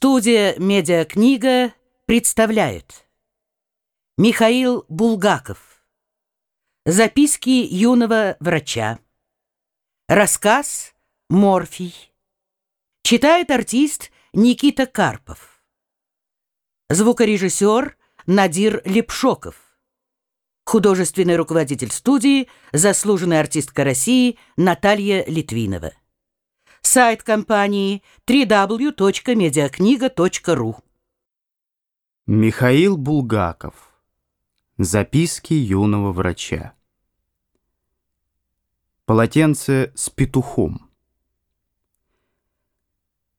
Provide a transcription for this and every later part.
Студия «Медиакнига» представляет. Михаил Булгаков. Записки юного врача. Рассказ «Морфий» Читает артист Никита Карпов. Звукорежиссер Надир Лепшоков. Художественный руководитель студии Заслуженная артистка России Наталья Литвинова Сайт компании www.mediakniga.ru Михаил Булгаков. Записки юного врача. Полотенце с петухом.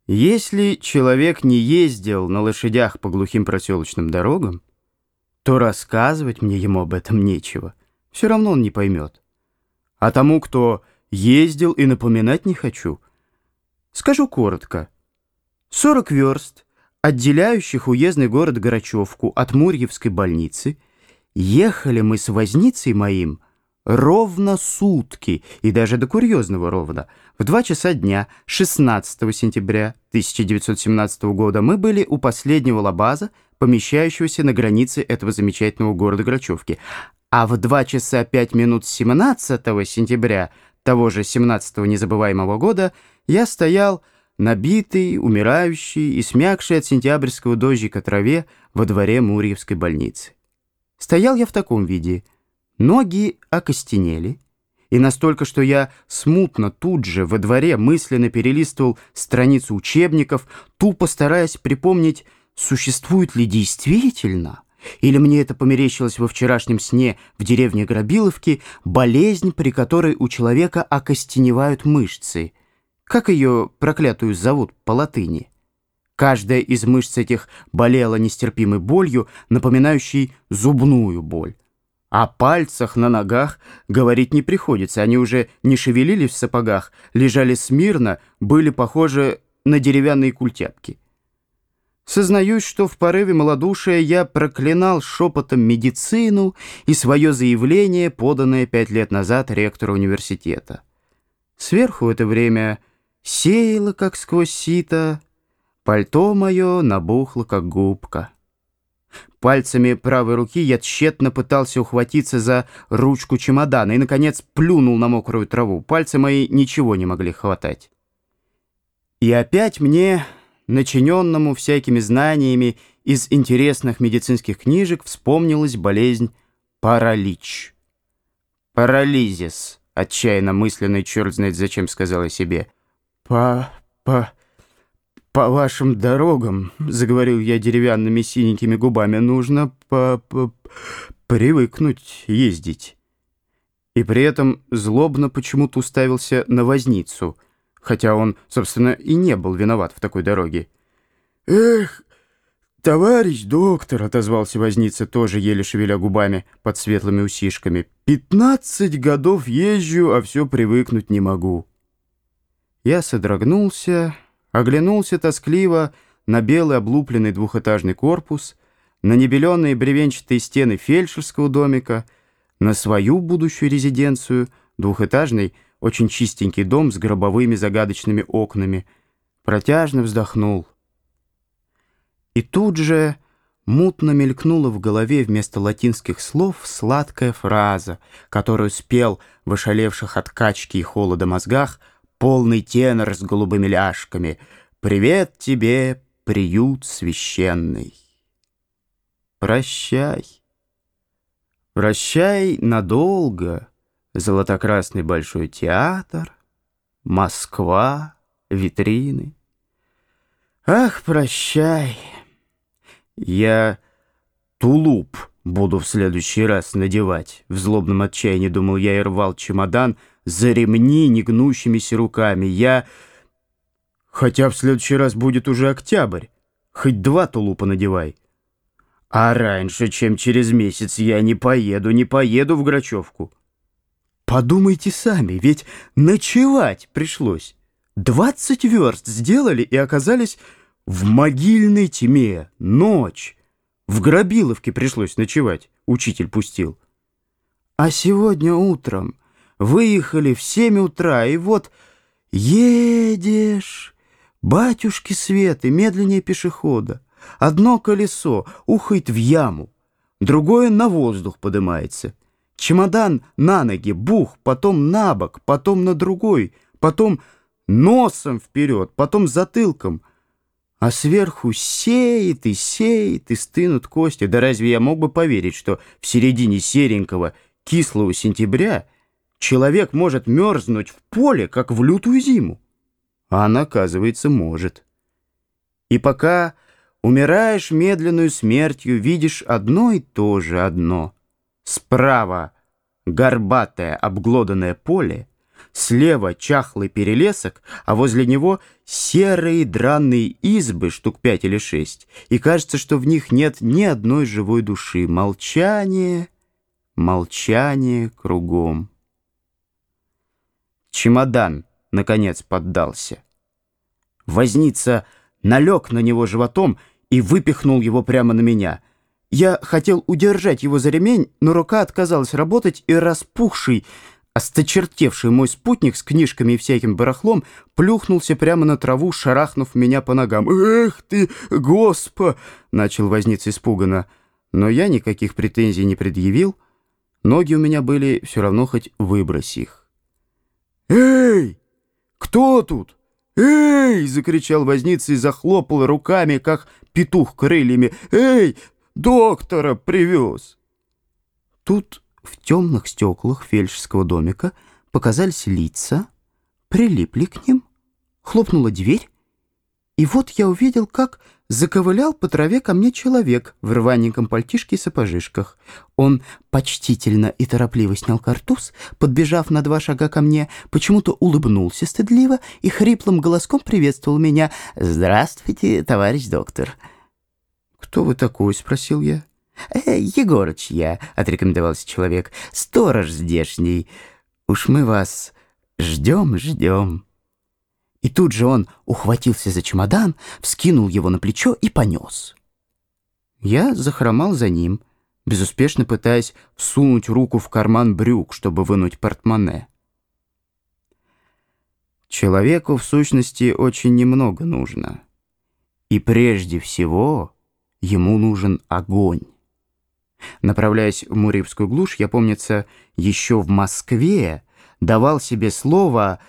Если человек не ездил на лошадях по глухим проселочным дорогам, то рассказывать мне ему об этом нечего. Все равно он не поймет. А тому, кто ездил и напоминать не хочу — Скажу коротко. 40 верст, отделяющих уездный город Горачевку от Мурьевской больницы, ехали мы с возницей моим ровно сутки, и даже до курьезного ровно. В два часа дня 16 сентября 1917 года мы были у последнего лабаза, помещающегося на границе этого замечательного города Грачевки. А в 2 часа 5 минут 17 сентября того же 17-го незабываемого года я стоял набитый, умирающий и смягший от сентябрьского дождика траве во дворе Мурьевской больницы. Стоял я в таком виде. Ноги окостенели, и настолько, что я смутно тут же во дворе мысленно перелистывал страницу учебников, тупо стараясь припомнить, существует ли действительно или мне это померещилось во вчерашнем сне в деревне Грабиловки, болезнь, при которой у человека окостеневают мышцы. Как ее проклятую зовут по латыни? Каждая из мышц этих болела нестерпимой болью, напоминающей зубную боль. О пальцах на ногах говорить не приходится, они уже не шевелились в сапогах, лежали смирно, были похожи на деревянные культяпки. Сознаюсь, что в порыве малодушия я проклинал шепотом медицину и свое заявление, поданное пять лет назад ректору университета. Сверху в это время сеяло, как сквозь сито, пальто мое набухло, как губка. Пальцами правой руки я тщетно пытался ухватиться за ручку чемодана и, наконец, плюнул на мокрую траву. Пальцы мои ничего не могли хватать. И опять мне начиненному всякими знаниями из интересных медицинских книжек вспомнилась болезнь паралич. Парализис, отчаянно мысленный черт знает зачем сказал я себе. По... по... по вашим дорогам, заговорил я деревянными синенькими губами, нужно по... по... привыкнуть ездить. И при этом злобно почему-то уставился на возницу — хотя он, собственно, и не был виноват в такой дороге. «Эх, товарищ доктор», — отозвался возница, тоже еле шевеля губами под светлыми усишками, «пятнадцать годов езжу, а все привыкнуть не могу». Я содрогнулся, оглянулся тоскливо на белый облупленный двухэтажный корпус, на небеленные бревенчатые стены фельдшерского домика, на свою будущую резиденцию, двухэтажный, очень чистенький дом с гробовыми загадочными окнами, протяжно вздохнул. И тут же мутно мелькнула в голове вместо латинских слов сладкая фраза, которую спел в ошалевших от качки и холода мозгах полный тенор с голубыми ляжками «Привет тебе, приют священный!» Прощай, прощай надолго, Золотокрасный Большой театр, Москва, витрины. Ах, прощай, я тулуп буду в следующий раз надевать. В злобном отчаянии думал я и рвал чемодан за ремни негнущимися руками. Я... Хотя в следующий раз будет уже октябрь. Хоть два тулупа надевай. А раньше, чем через месяц, я не поеду, не поеду в Грачевку. Подумайте сами, ведь ночевать пришлось. Двадцать верст сделали и оказались в могильной тьме, ночь. В Грабиловке пришлось ночевать, учитель пустил. А сегодня утром выехали в семь утра, и вот едешь, Батюшки Светы, медленнее пешехода. Одно колесо ухает в яму, другое на воздух поднимается. Чемодан на ноги, бух, потом на бок, потом на другой, потом носом вперед, потом затылком. А сверху сеет и сеет, и стынут кости. Да разве я мог бы поверить, что в середине серенького кислого сентября человек может мерзнуть в поле, как в лютую зиму? А она, оказывается, может. И пока умираешь медленную смертью, видишь одно и то же одно. Справа горбатое обглоданное поле, слева чахлый перелесок, а возле него серые дранные избы, штук пять или шесть, и кажется, что в них нет ни одной живой души. Молчание, молчание кругом. Чемодан, наконец, поддался. Возница налег на него животом и выпихнул его прямо на меня. Я хотел удержать его за ремень, но рука отказалась работать, и распухший, осточертевший мой спутник с книжками и всяким барахлом плюхнулся прямо на траву, шарахнув меня по ногам. «Эх ты, госпо!» — начал возница испуганно. Но я никаких претензий не предъявил. Ноги у меня были все равно хоть выбрось их. «Эй, кто тут?» «Эй!» — закричал возница и захлопал руками, как петух крыльями. «Эй, доктора привез!» Тут в темных стеклах фельдшерского домика показались лица, прилипли к ним, хлопнула дверь, и вот я увидел, как заковылял по траве ко мне человек в рваненьком пальтишке и сапожишках. Он почтительно и торопливо снял картуз, подбежав на два шага ко мне, почему-то улыбнулся стыдливо и хриплым голоском приветствовал меня. «Здравствуйте, товарищ доктор». «Кто вы такой?» — спросил я. «Э, «Егорыч я», — отрекомендовался человек, — «сторож здешний. Уж мы вас ждем, ждем». И тут же он ухватился за чемодан, вскинул его на плечо и понес. Я захромал за ним, безуспешно пытаясь всунуть руку в карман брюк, чтобы вынуть портмоне. Человеку, в сущности, очень немного нужно. И прежде всего ему нужен огонь. Направляясь в Мурибскую глушь, я, помнится, еще в Москве давал себе слово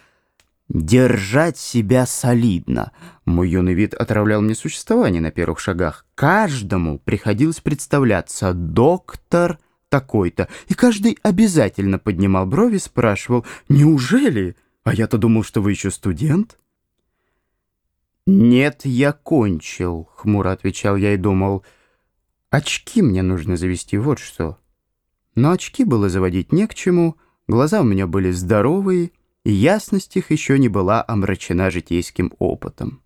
Держать себя солидно. Мой юный вид отравлял мне существование на первых шагах. Каждому приходилось представляться «доктор» такой-то, и каждый обязательно поднимал брови спрашивал «Неужели? А я-то думал, что вы еще студент?» «Нет, я кончил», — хмуро отвечал я и думал «Очки мне нужно завести, вот что». Но очки было заводить не к чему, глаза у меня были здоровые, и ясность их еще не была омрачена житейским опытом.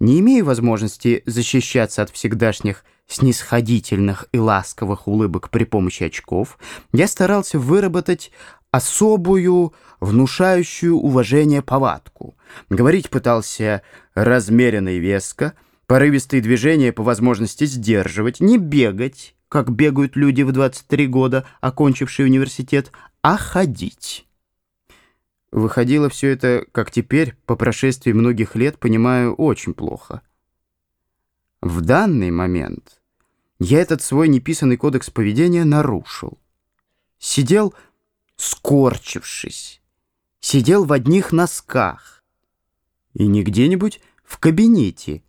Не имея возможности защищаться от всегдашних снисходительных и ласковых улыбок при помощи очков, я старался выработать особую, внушающую уважение повадку. Говорить пытался размеренно и веско, порывистые движения по возможности сдерживать, не бегать, как бегают люди в 23 года, окончившие университет, а ходить. Выходило все это, как теперь, по прошествии многих лет, понимаю, очень плохо. В данный момент я этот свой неписанный кодекс поведения нарушил. Сидел, скорчившись, сидел в одних носках. И не где-нибудь в кабинете,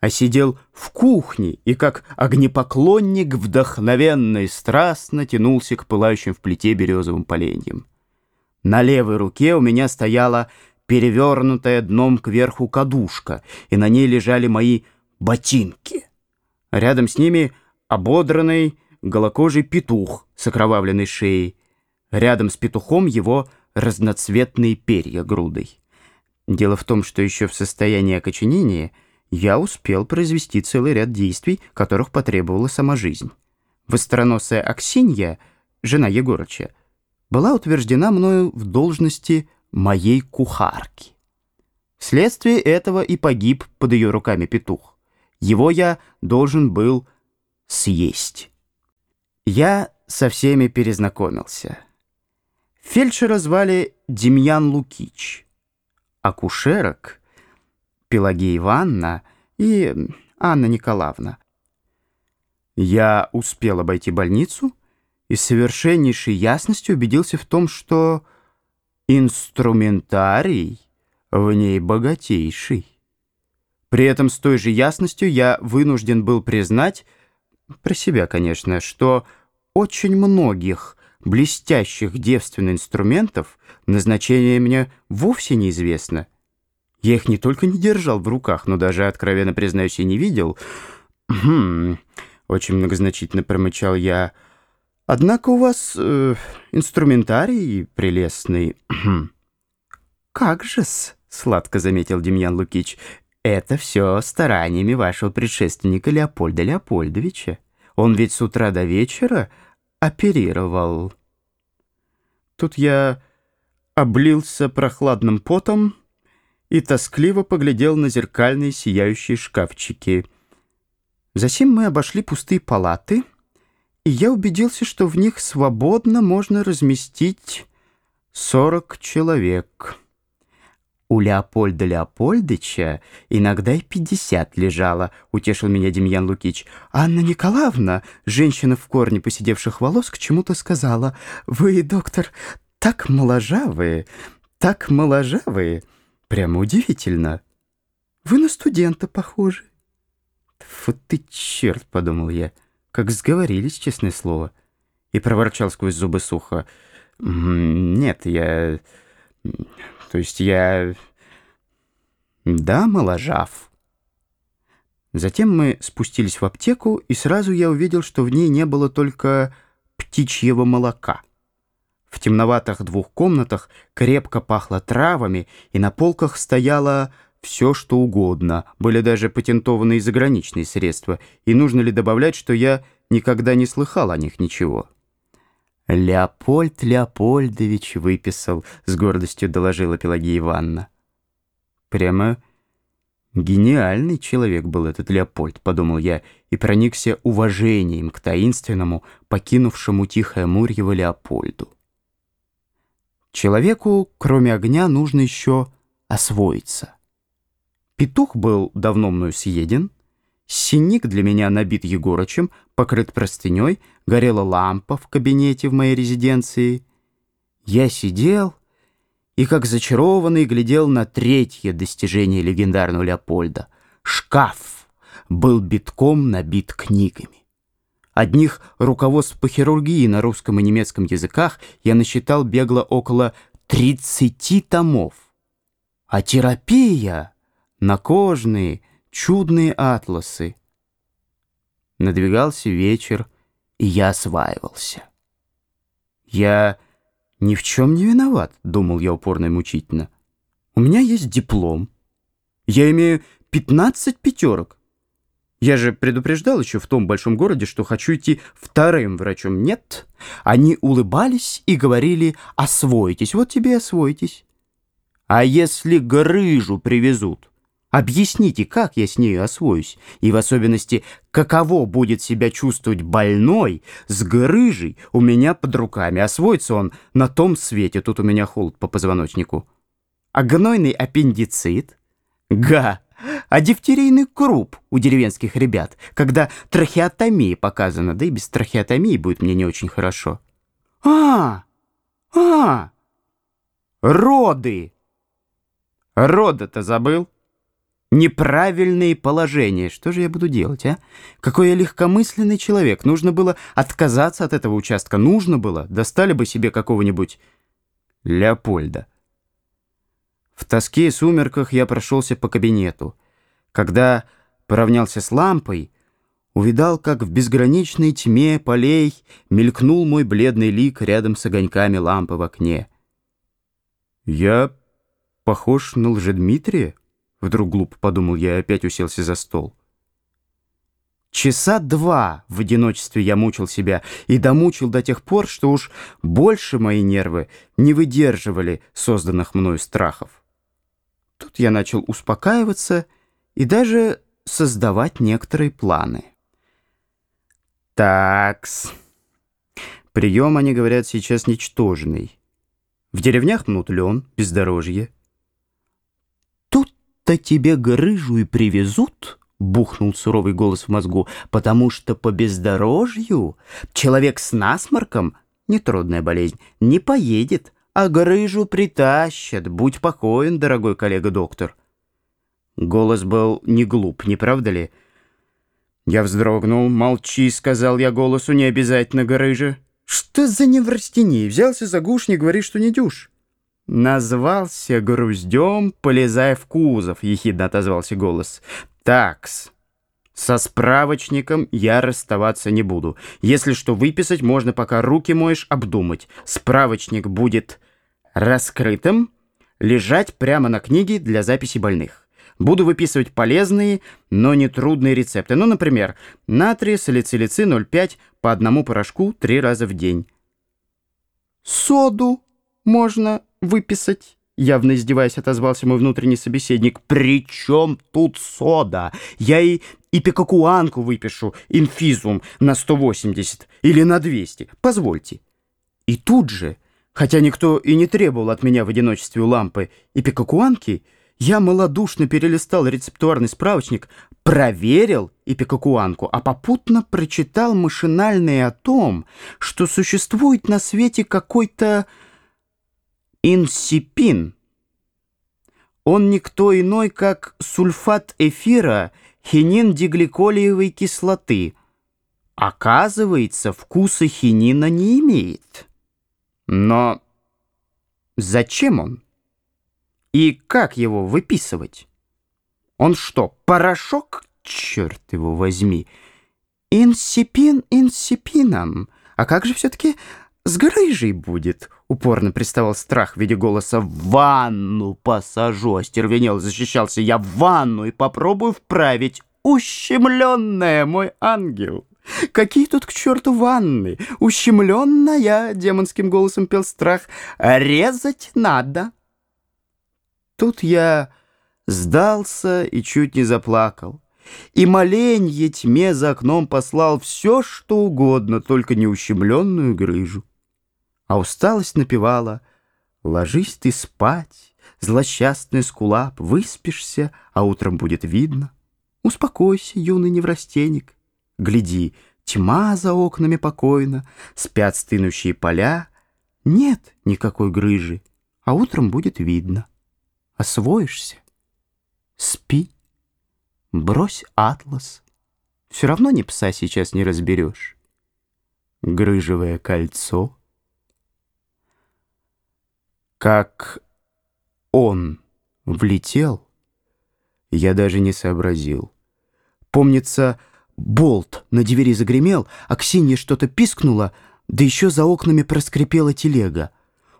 а сидел в кухне и, как огнепоклонник, вдохновенно и страстно тянулся к пылающим в плите березовым поленьям. На левой руке у меня стояла перевернутая дном кверху кадушка, и на ней лежали мои ботинки. Рядом с ними ободранный голокожий петух с окровавленной шеей. Рядом с петухом его разноцветные перья грудой. Дело в том, что еще в состоянии окоченения я успел произвести целый ряд действий, которых потребовала сама жизнь. Востроносая Аксинья, жена Егорыча, была утверждена мною в должности моей кухарки. Вследствие этого и погиб под ее руками петух. Его я должен был съесть. Я со всеми перезнакомился. Фельдшера звали Демьян Лукич, а кушерок Пелагея Ивановна и Анна Николаевна. Я успел обойти больницу и с совершеннейшей ясностью убедился в том, что инструментарий в ней богатейший. При этом с той же ясностью я вынужден был признать, про себя, конечно, что очень многих блестящих девственных инструментов назначение мне вовсе неизвестно. Я их не только не держал в руках, но даже, откровенно признаюсь, и не видел. «Хм...» — очень многозначительно промычал я. «Однако у вас э, инструментарий прелестный». «Как же-с?» — сладко заметил Демьян Лукич. «Это все стараниями вашего предшественника Леопольда Леопольдовича. Он ведь с утра до вечера оперировал». Тут я облился прохладным потом и тоскливо поглядел на зеркальные сияющие шкафчики. Затем мы обошли пустые палаты, и я убедился, что в них свободно можно разместить сорок человек. У Леопольда Леопольдыча иногда и пятьдесят лежало, утешил меня Демьян Лукич. Анна Николаевна, женщина в корне посидевших волос, к чему-то сказала. Вы, доктор, так моложавые, так моложавые. Прямо удивительно. Вы на студента похожи. Фу ты черт, подумал я, как сговорились, честное слово. И проворчал сквозь зубы сухо. Нет, я... То есть я... Да, моложав. Затем мы спустились в аптеку, и сразу я увидел, что в ней не было только птичьего молока. В темноватых двух комнатах крепко пахло травами, и на полках стояло все, что угодно. Были даже патентованные заграничные средства, и нужно ли добавлять, что я никогда не слыхал о них ничего. «Леопольд Леопольдович выписал», — с гордостью доложила Пелагея Ивановна. «Прямо гениальный человек был этот Леопольд», — подумал я, и проникся уважением к таинственному, покинувшему Тихое Мурьево Леопольду. Человеку, кроме огня, нужно еще освоиться. Петух был давно мною съеден, Синик для меня набит Егорычем, покрыт простыней, горела лампа в кабинете в моей резиденции. Я сидел и, как зачарованный, глядел на третье достижение легендарного Леопольда. Шкаф был битком набит книгами. Одних руководств по хирургии на русском и немецком языках я насчитал бегло около 30 томов. А терапия на кожные, чудные атласы. Надвигался вечер, и я осваивался. «Я ни в чем не виноват», — думал я упорно и мучительно. «У меня есть диплом. Я имею пятнадцать пятерок. Я же предупреждал еще в том большом городе, что хочу идти вторым врачом. Нет, они улыбались и говорили «освойтесь, вот тебе и освойтесь». А если грыжу привезут? Объясните, как я с нею освоюсь, и в особенности, каково будет себя чувствовать больной с грыжей у меня под руками. Освоится он на том свете, тут у меня холод по позвоночнику. А гнойный аппендицит? Га! А дифтерийный круп у деревенских ребят, когда трахеотомия показана, да и без трахеотомии будет мне не очень хорошо. А! А! Роды! Рода-то забыл? Неправильные положения. Что же я буду делать, а? Какой я легкомысленный человек. Нужно было отказаться от этого участка. Нужно было. Достали бы себе какого-нибудь Леопольда. В тоске и сумерках я прошелся по кабинету. Когда поравнялся с лампой, увидал, как в безграничной тьме полей мелькнул мой бледный лик рядом с огоньками лампы в окне. «Я похож на Лжедмитрия?» Вдруг глупо подумал я и опять уселся за стол. Часа два в одиночестве я мучил себя и домучил до тех пор, что уж больше мои нервы не выдерживали созданных мною страхов. Тут я начал успокаиваться и даже создавать некоторые планы. Такс. Прием, они говорят, сейчас ничтожный. В деревнях мнут лен, бездорожье. Будто тебе грыжу и привезут, бухнул суровый голос в мозгу, потому что по бездорожью человек с насморком, нетрудная болезнь, не поедет, а грыжу притащат. Будь покоен, дорогой коллега-доктор. Голос был не глуп, не правда ли? Я вздрогнул. «Молчи», — сказал я голосу, — «не обязательно грыжа». «Что за неврастение? Взялся за гуш, не говори, что не дюшь». «Назвался груздем, полезая в кузов», — ехидно отозвался голос. «Такс, со справочником я расставаться не буду. Если что выписать, можно пока руки моешь обдумать. Справочник будет раскрытым, лежать прямо на книге для записи больных. Буду выписывать полезные, но не трудные рецепты. Ну, например, натрий салицилицы 0,5 по одному порошку три раза в день. Соду можно выписать. Явно издеваясь, отозвался мой внутренний собеседник. «При чем тут сода? Я и ипикакуанку выпишу, инфизум, на 180 или на 200. Позвольте». И тут же, хотя никто и не требовал от меня в одиночестве у лампы ипикакуанки, я малодушно перелистал рецептуарный справочник, проверил эпикакуанку, а попутно прочитал машинальное о том, что существует на свете какой-то инсипин. Он никто иной, как сульфат эфира хинин-дигликолиевой кислоты. Оказывается, вкуса хинина не имеет. Но зачем он? И как его выписывать? Он что, порошок? Черт его возьми. Инсипин инсипином. А как же все-таки с грыжей будет? Упорно приставал страх в виде голоса. «В ванну посажу!» Остервенел, защищался я. «В ванну и попробую вправить. Ущемленная, мой ангел!» «Какие тут к черту ванны? Ущемленная!» Демонским голосом пел страх. «Резать надо!» Тут я сдался и чуть не заплакал. И моленье тьме за окном послал все, что угодно, только не ущемленную грыжу. А усталость напевала «Ложись ты спать, злосчастный скулап, выспишься, а утром будет видно. Успокойся, юный неврастенник, гляди, тьма за окнами покойно, спят стынущие поля, нет никакой грыжи, а утром будет видно» освоишься. Спи, брось атлас. Все равно ни пса сейчас не разберешь. Грыжевое кольцо. Как он влетел, я даже не сообразил. Помнится, болт на двери загремел, а Ксения что-то пискнула, да еще за окнами проскрипела телега.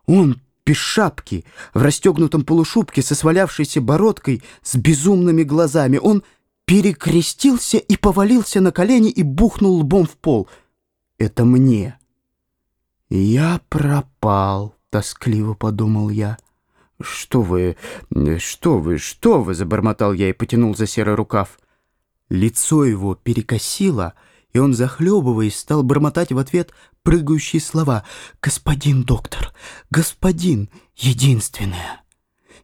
Он без шапки, в расстегнутом полушубке со свалявшейся бородкой, с безумными глазами. Он перекрестился и повалился на колени и бухнул лбом в пол. Это мне. «Я пропал», — тоскливо подумал я. «Что вы, что вы, что вы?» — забормотал я и потянул за серый рукав. Лицо его перекосило, и он, захлебываясь, стал бормотать в ответ прыгающие слова «Господин доктор! Господин! Единственное!»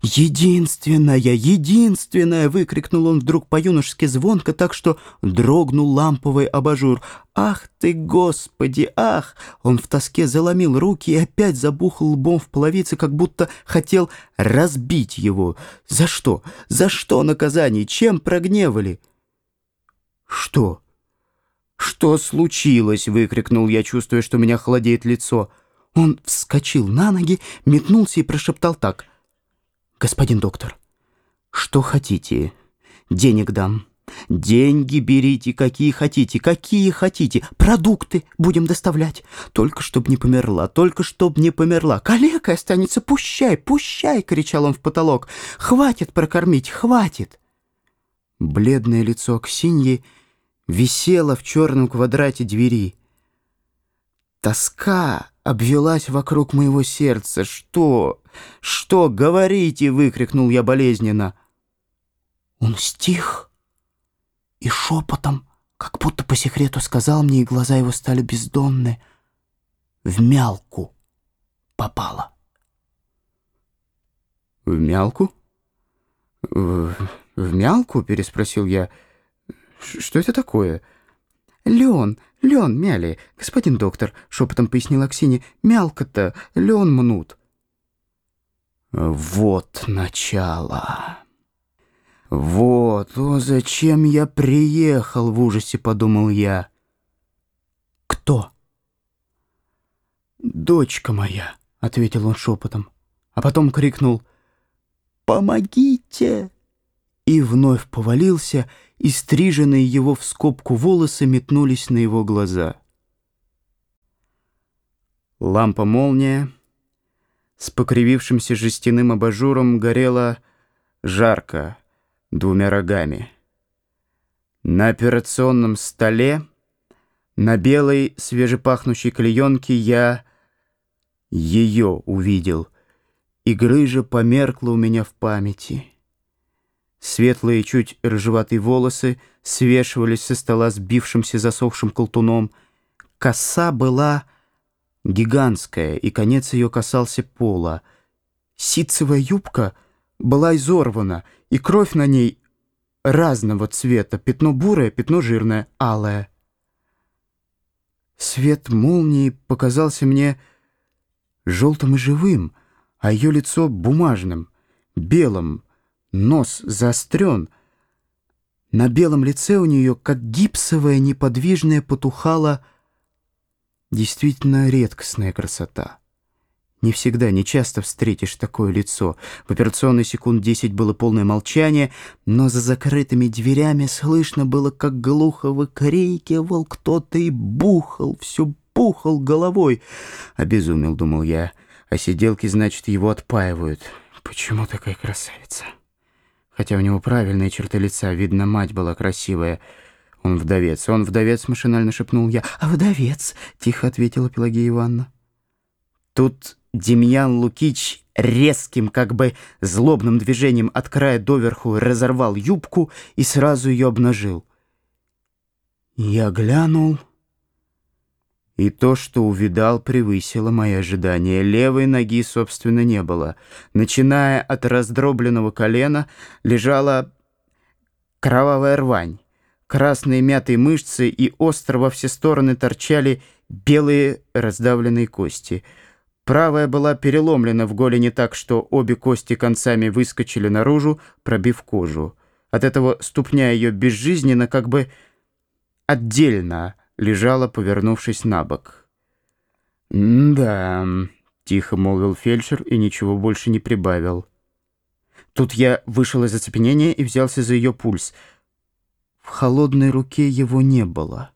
«Единственная! Единственная!» — выкрикнул он вдруг по-юношески звонко, так что дрогнул ламповый абажур. «Ах ты, Господи! Ах!» Он в тоске заломил руки и опять забухал лбом в половице, как будто хотел разбить его. «За что? За что наказание? Чем прогневали?» «Что?» «Что случилось?» — выкрикнул я, чувствуя, что меня холодеет лицо. Он вскочил на ноги, метнулся и прошептал так. «Господин доктор, что хотите? Денег дам. Деньги берите, какие хотите, какие хотите. Продукты будем доставлять. Только чтоб не померла, только чтоб не померла. Калека останется, пущай, пущай!» — кричал он в потолок. «Хватит прокормить, хватит!» Бледное лицо Ксеньи — висела в черном квадрате двери. Тоска обвелась вокруг моего сердца. «Что? Что? Говорите!» — выкрикнул я болезненно. Он стих и шепотом, как будто по секрету сказал мне, и глаза его стали бездонны. В мялку попала. «В мялку? «В, в мялку?» — переспросил я. «Что это такое?» «Лен, лен мяли, господин доктор», — шепотом пояснила Аксинья. «Мялко-то, лен мнут». «Вот начало!» «Вот, о, зачем я приехал?» — в ужасе подумал я. «Кто?» «Дочка моя», — ответил он шепотом, а потом крикнул «Помогите!» И вновь повалился, и стриженные его в скобку волосы метнулись на его глаза. Лампа-молния с покривившимся жестяным абажуром горела жарко двумя рогами. На операционном столе, на белой свежепахнущей клеенке я ее увидел, и грыжа померкла у меня в памяти. Светлые, чуть рыжеватые волосы свешивались со стола сбившимся засохшим колтуном. Коса была гигантская, и конец ее касался пола. Ситцевая юбка была изорвана, и кровь на ней разного цвета, пятно бурое, пятно жирное, алое. Свет молнии показался мне желтым и живым, а ее лицо бумажным, белым, нос заострен. На белом лице у нее, как гипсовая, неподвижная, потухала действительно редкостная красота. Не всегда, не часто встретишь такое лицо. В операционной секунд десять было полное молчание, но за закрытыми дверями слышно было, как глухо выкрикивал кто-то и бухал, все бухал головой. Обезумел, думал я, а сиделки, значит, его отпаивают. Почему такая красавица? Хотя у него правильные черты лица, видно, мать была красивая. Он вдовец, он вдовец, машинально шепнул я. «А вдовец?» — тихо ответила Пелагея Ивановна. Тут Демьян Лукич резким, как бы злобным движением от края доверху разорвал юбку и сразу ее обнажил. Я глянул, и то, что увидал, превысило мои ожидания. Левой ноги, собственно, не было. Начиная от раздробленного колена, лежала кровавая рвань. Красные мятые мышцы и остро во все стороны торчали белые раздавленные кости — Правая была переломлена в голени так, что обе кости концами выскочили наружу, пробив кожу. От этого ступня ее безжизненно, как бы отдельно лежала, повернувшись на бок. «Да», — тихо молвил фельдшер и ничего больше не прибавил. Тут я вышел из оцепенения и взялся за ее пульс. В холодной руке его не было.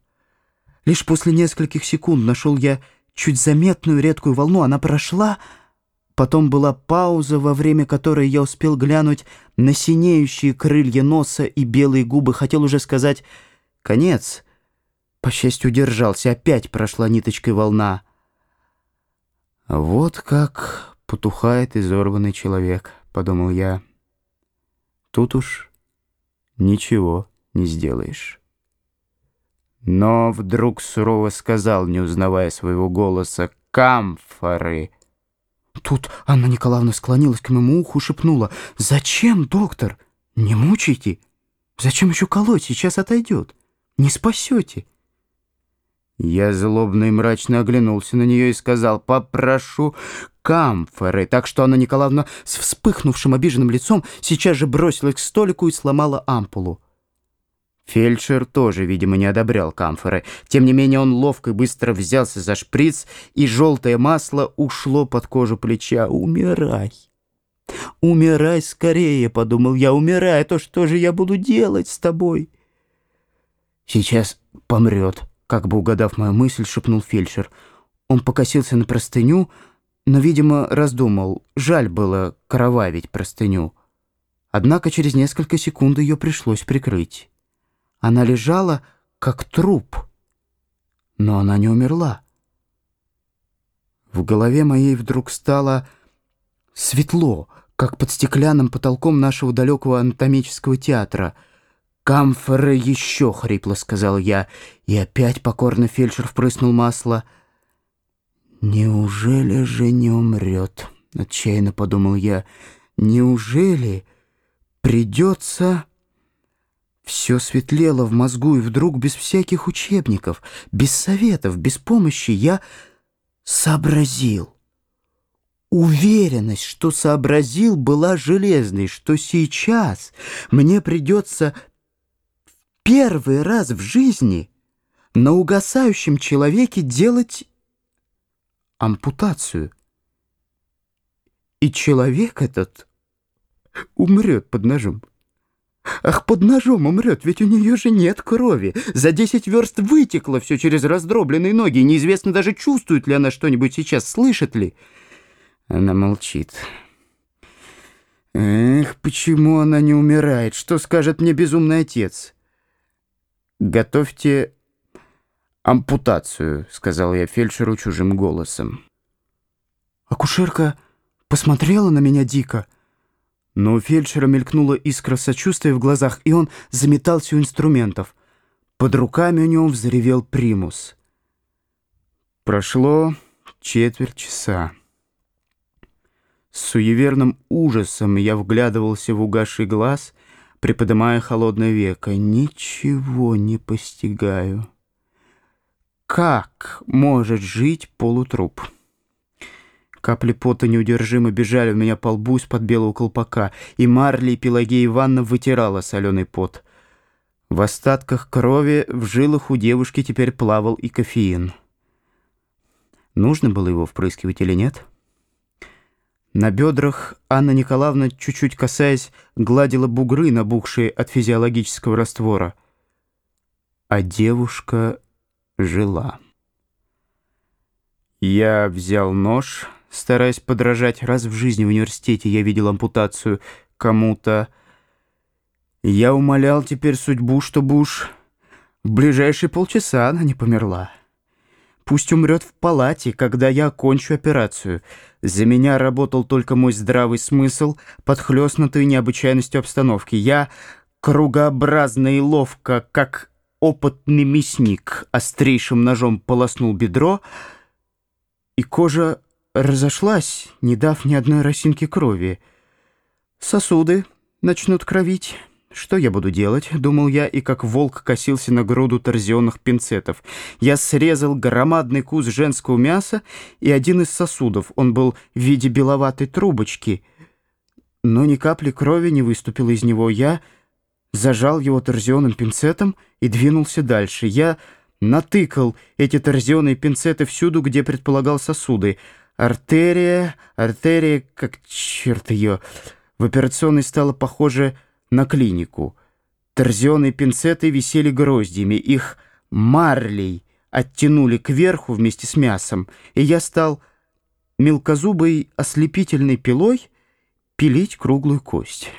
Лишь после нескольких секунд нашел я чуть заметную редкую волну, она прошла. Потом была пауза, во время которой я успел глянуть на синеющие крылья носа и белые губы. Хотел уже сказать «конец». По счастью, удержался. Опять прошла ниточкой волна. «Вот как потухает изорванный человек», — подумал я. «Тут уж ничего не сделаешь». Но вдруг сурово сказал, не узнавая своего голоса, «Камфоры!» Тут Анна Николаевна склонилась к моему уху и шепнула, «Зачем, доктор? Не мучайте! Зачем еще колоть? Сейчас отойдет. Не спасете!» Я злобно и мрачно оглянулся на нее и сказал, «Попрошу камфоры!» Так что Анна Николаевна с вспыхнувшим обиженным лицом сейчас же бросилась к столику и сломала ампулу. Фельдшер тоже, видимо, не одобрял камфоры. Тем не менее, он ловко и быстро взялся за шприц, и желтое масло ушло под кожу плеча. «Умирай! Умирай скорее!» — подумал я. «Умирай, а то что же я буду делать с тобой?» «Сейчас помрет», — как бы угадав мою мысль, шепнул фельдшер. Он покосился на простыню, но, видимо, раздумал. Жаль было кровавить простыню. Однако через несколько секунд ее пришлось прикрыть. Она лежала, как труп, но она не умерла. В голове моей вдруг стало светло, как под стеклянным потолком нашего далекого анатомического театра. «Камфоры еще!» — хрипло сказал я, и опять покорно фельдшер впрыснул масло. «Неужели же не умрет?» — отчаянно подумал я. «Неужели?» придется... Все светлело в мозгу, и вдруг без всяких учебников, без советов, без помощи я сообразил. Уверенность, что сообразил, была железной, что сейчас мне придется первый раз в жизни на угасающем человеке делать ампутацию. И человек этот умрет под ножом. Ах, под ножом умрет, ведь у нее же нет крови. За десять верст вытекло все через раздробленные ноги. Неизвестно даже, чувствует ли она что-нибудь сейчас, слышит ли. Она молчит. Эх, почему она не умирает? Что скажет мне безумный отец? Готовьте ампутацию, сказал я фельдшеру чужим голосом. Акушерка посмотрела на меня дико. Но у фельдшера мелькнула искра сочувствия в глазах, и он заметался у инструментов. Под руками у него взревел примус. Прошло четверть часа. С суеверным ужасом я вглядывался в угасший глаз, приподнимая холодное веко. Ничего не постигаю. Как может жить полутруп? Капли пота неудержимо бежали у меня по лбу из-под белого колпака, и Марли и Пелагея Ивановна вытирала соленый пот. В остатках крови в жилах у девушки теперь плавал и кофеин. Нужно было его впрыскивать или нет? На бедрах Анна Николаевна, чуть-чуть касаясь, гладила бугры, набухшие от физиологического раствора. А девушка жила. Я взял нож стараясь подражать. Раз в жизни в университете я видел ампутацию кому-то. Я умолял теперь судьбу, чтобы уж в ближайшие полчаса она не померла. Пусть умрет в палате, когда я окончу операцию. За меня работал только мой здравый смысл, подхлёстнутый необычайностью обстановки. Я кругообразно и ловко, как опытный мясник, острейшим ножом полоснул бедро, и кожа разошлась, не дав ни одной росинки крови. Сосуды начнут кровить. Что я буду делать? Думал я, и как волк косился на груду торзионных пинцетов. Я срезал громадный кус женского мяса и один из сосудов. Он был в виде беловатой трубочки. Но ни капли крови не выступило из него. Я зажал его торзионным пинцетом и двинулся дальше. Я натыкал эти торзионные пинцеты всюду, где предполагал сосуды. Артерия, артерия, как черт ее, в операционной стала похоже на клинику. Торзионные пинцеты висели гроздьями, их марлей оттянули кверху вместе с мясом, и я стал мелкозубой ослепительной пилой пилить круглую кость.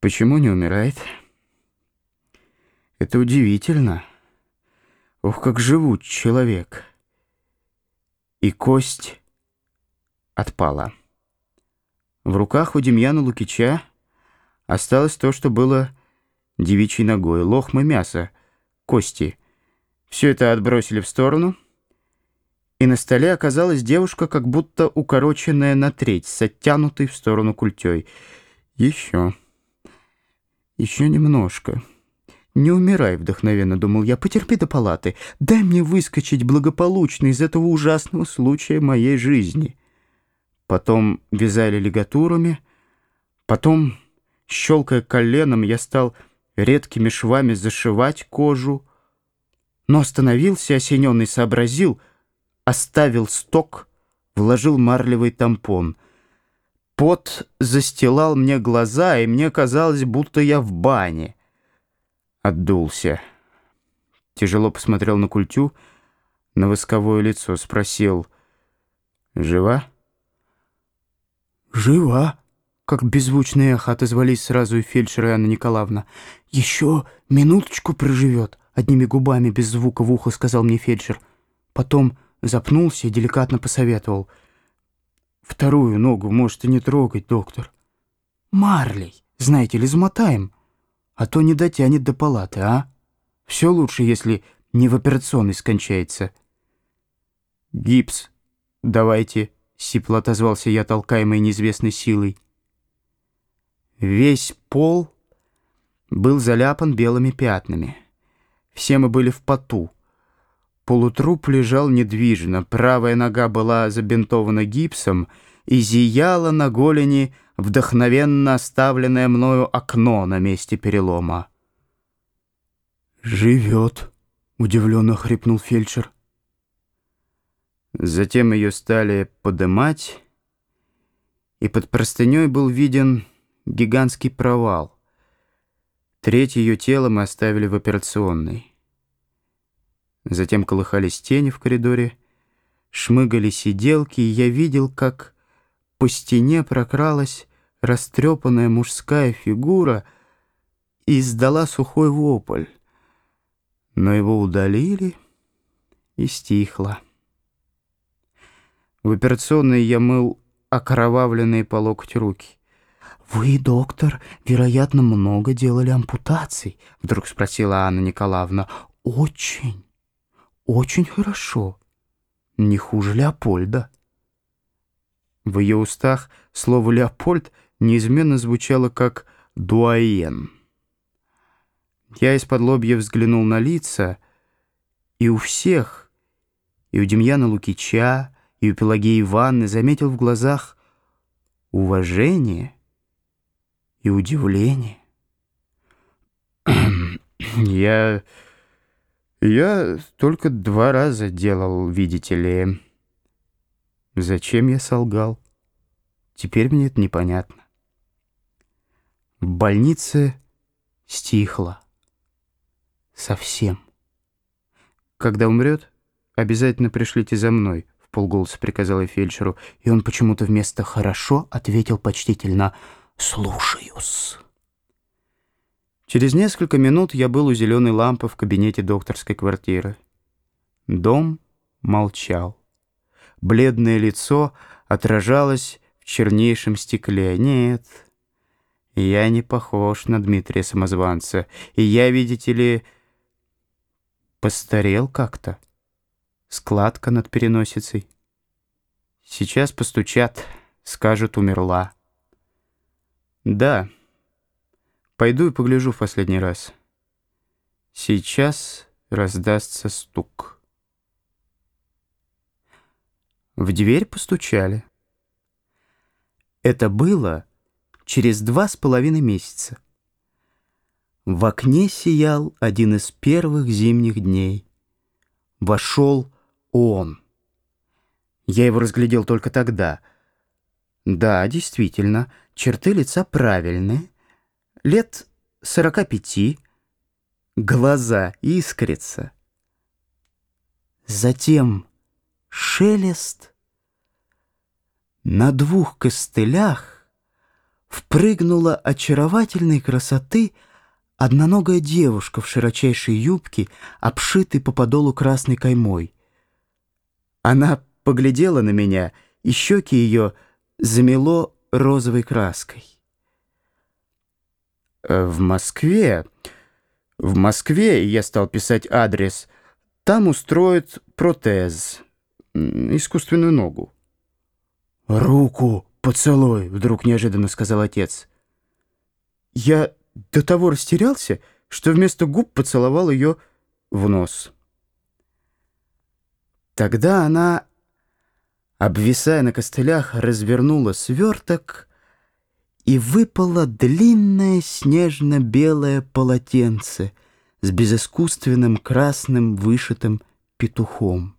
Почему не умирает? Это удивительно. Ох, как живут человек и кость отпала. В руках у Демьяна Лукича осталось то, что было девичьей ногой, лохмы мяса, кости. Все это отбросили в сторону, и на столе оказалась девушка, как будто укороченная на треть, с оттянутой в сторону культей. Еще, еще немножко. «Не умирай», — вдохновенно думал я, — «потерпи до палаты. Дай мне выскочить благополучно из этого ужасного случая моей жизни». Потом вязали лигатурами, потом, щелкая коленом, я стал редкими швами зашивать кожу, но остановился, осененный, сообразил, оставил сток, вложил марлевый тампон. Пот застилал мне глаза, и мне казалось, будто я в бане отдулся. Тяжело посмотрел на культю, на восковое лицо, спросил «Жива?» «Жива!» Как беззвучное эхо отозвались сразу и фельдшер и Анна Николаевна. «Еще минуточку проживет!» Одними губами, без звука в ухо, сказал мне фельдшер. Потом запнулся и деликатно посоветовал. «Вторую ногу можете не трогать, доктор». «Марлей, знаете ли, замотаем» а то не дотянет до палаты, а? Все лучше, если не в операционной скончается. «Гипс, давайте», — сипло отозвался я, толкаемой неизвестной силой. Весь пол был заляпан белыми пятнами. Все мы были в поту. Полутруп лежал недвижно, правая нога была забинтована гипсом и зияла на голени вдохновенно оставленное мною окно на месте перелома. «Живет», — удивленно хрипнул фельдшер. Затем ее стали подымать, и под простыней был виден гигантский провал. Треть ее тела мы оставили в операционной. Затем колыхались тени в коридоре, шмыгали сиделки, и я видел, как по стене прокралась растрепанная мужская фигура и издала сухой вопль. Но его удалили, и стихло. В операционной я мыл окровавленные по локоть руки. «Вы, доктор, вероятно, много делали ампутаций?» — вдруг спросила Анна Николаевна. «Очень, очень хорошо. Не хуже Леопольда». В ее устах слово «Леопольд» неизменно звучало как «дуаен». Я из-под лобья взглянул на лица, и у всех, и у Демьяна Лукича, и у Пелагеи Ивановны заметил в глазах уважение и удивление. Я... я только два раза делал, видите ли. Зачем я солгал? Теперь мне это непонятно. В больнице стихло. Совсем. Когда умрет, обязательно пришлите за мной в полголоса приказала фельдшеру, и он почему-то вместо «хорошо» ответил почтительно «слушаюсь». Через несколько минут я был у зеленой лампы в кабинете докторской квартиры. Дом молчал. Бледное лицо отражалось в чернейшем стекле. Нет, я не похож на Дмитрия Самозванца, и я, видите ли, постарел как-то складка над переносицей. Сейчас постучат, скажут, умерла. Да, пойду и погляжу в последний раз. Сейчас раздастся стук. В дверь постучали. Это было через два с половиной месяца. В окне сиял один из первых зимних дней. Вошел он. Я его разглядел только тогда. Да, действительно, черты лица правильные. Лет сорока пяти. Глаза искрятся. Затем шелест. На двух костылях впрыгнула очаровательной красоты одноногая девушка в широчайшей юбке, обшитой по подолу красной каймой. Она поглядела на меня, и щеки ее замело розовой краской. Э, в Москве, в Москве я стал писать адрес, там устроят протез, искусственную ногу. «Руку поцелуй», — вдруг неожиданно сказал отец. Я до того растерялся, что вместо губ поцеловал ее в нос. Тогда она, обвисая на костылях, развернула сверток, и выпало длинное снежно-белое полотенце с безыскусственным красным вышитым петухом.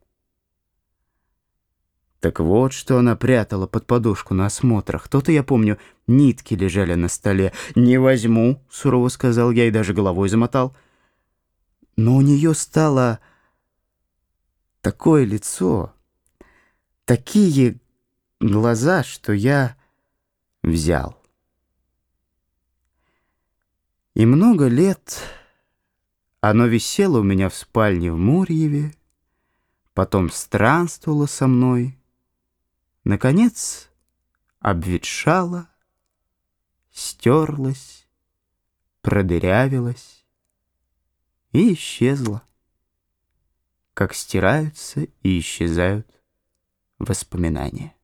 Так вот, что она прятала под подушку на осмотрах. То-то, я помню, нитки лежали на столе. «Не возьму», — сурово сказал я и даже головой замотал. Но у нее стало такое лицо, такие глаза, что я взял. И много лет оно висело у меня в спальне в Мурьеве, потом странствовало со мной, наконец обветшало, стерлось, продырявилось и исчезло как стираются и исчезают воспоминания.